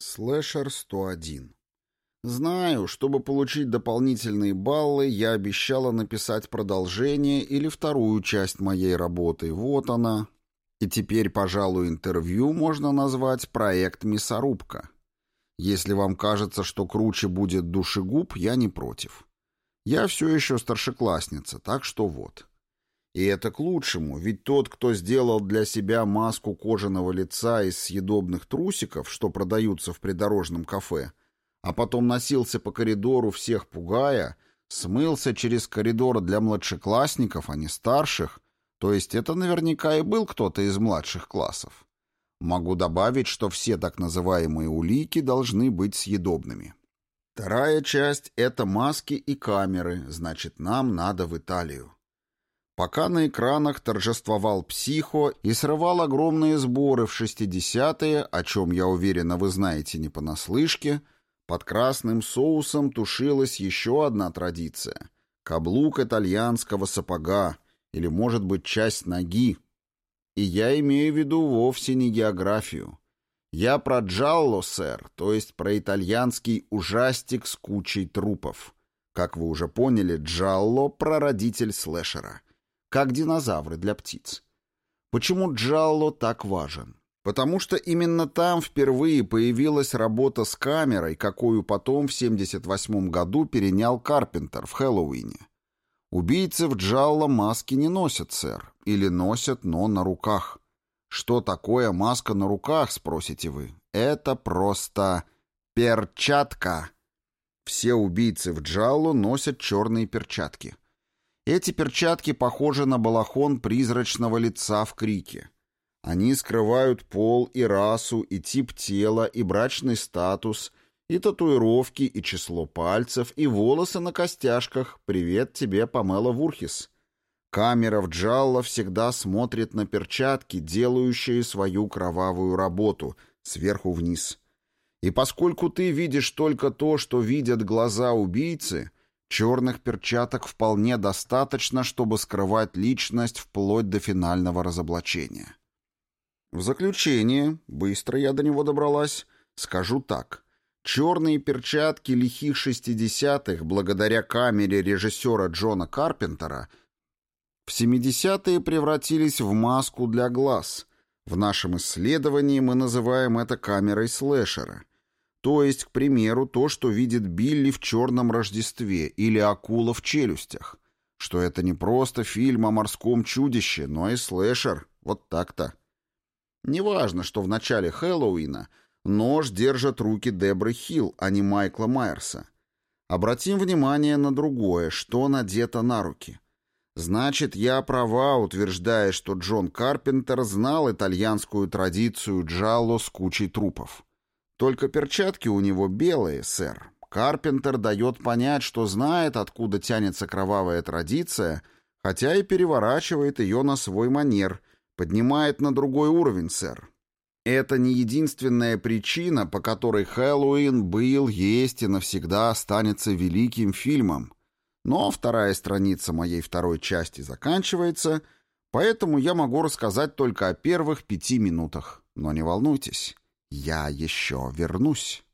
Слэшер 101. Знаю, чтобы получить дополнительные баллы, я обещала написать продолжение или вторую часть моей работы. Вот она. И теперь, пожалуй, интервью можно назвать «Проект Мясорубка». Если вам кажется, что круче будет душегуб, я не против. Я все еще старшеклассница, так что вот. И это к лучшему, ведь тот, кто сделал для себя маску кожаного лица из съедобных трусиков, что продаются в придорожном кафе, а потом носился по коридору, всех пугая, смылся через коридор для младшеклассников, а не старших, то есть это наверняка и был кто-то из младших классов. Могу добавить, что все так называемые улики должны быть съедобными. Вторая часть — это маски и камеры, значит, нам надо в Италию. Пока на экранах торжествовал «Психо» и срывал огромные сборы в 60-е, о чем, я уверена, вы знаете не понаслышке, под красным соусом тушилась еще одна традиция — каблук итальянского сапога, или, может быть, часть ноги. И я имею в виду вовсе не географию. Я про джалло, сэр, то есть про итальянский ужастик с кучей трупов. Как вы уже поняли, джалло — прародитель слэшера — как динозавры для птиц. Почему Джалло так важен? Потому что именно там впервые появилась работа с камерой, какую потом в 78 году перенял Карпентер в Хэллоуине. Убийцы в Джалло маски не носят, сэр. Или носят, но на руках. Что такое маска на руках, спросите вы? Это просто перчатка. Все убийцы в Джалло носят черные перчатки. Эти перчатки похожи на балахон призрачного лица в крике. Они скрывают пол и расу, и тип тела, и брачный статус, и татуировки, и число пальцев, и волосы на костяшках. Привет тебе, Памела Вурхис. Камера в Джалло всегда смотрит на перчатки, делающие свою кровавую работу, сверху вниз. И поскольку ты видишь только то, что видят глаза убийцы, Черных перчаток вполне достаточно, чтобы скрывать личность вплоть до финального разоблачения. В заключение, быстро я до него добралась, скажу так. Черные перчатки лихих шестидесятых, благодаря камере режиссера Джона Карпентера, в семидесятые превратились в маску для глаз. В нашем исследовании мы называем это камерой слэшера. То есть, к примеру, то, что видит Билли в «Черном Рождестве» или «Акула в челюстях». Что это не просто фильм о морском чудище, но и слэшер. Вот так-то. Неважно, что в начале Хэллоуина нож держат руки Дебры Хилл, а не Майкла Майерса. Обратим внимание на другое, что надето на руки. Значит, я права, утверждая, что Джон Карпентер знал итальянскую традицию джалло с кучей трупов. Только перчатки у него белые, сэр. Карпентер дает понять, что знает, откуда тянется кровавая традиция, хотя и переворачивает ее на свой манер, поднимает на другой уровень, сэр. Это не единственная причина, по которой Хэллоуин был, есть и навсегда останется великим фильмом. Но вторая страница моей второй части заканчивается, поэтому я могу рассказать только о первых пяти минутах. Но не волнуйтесь. Я еще вернусь.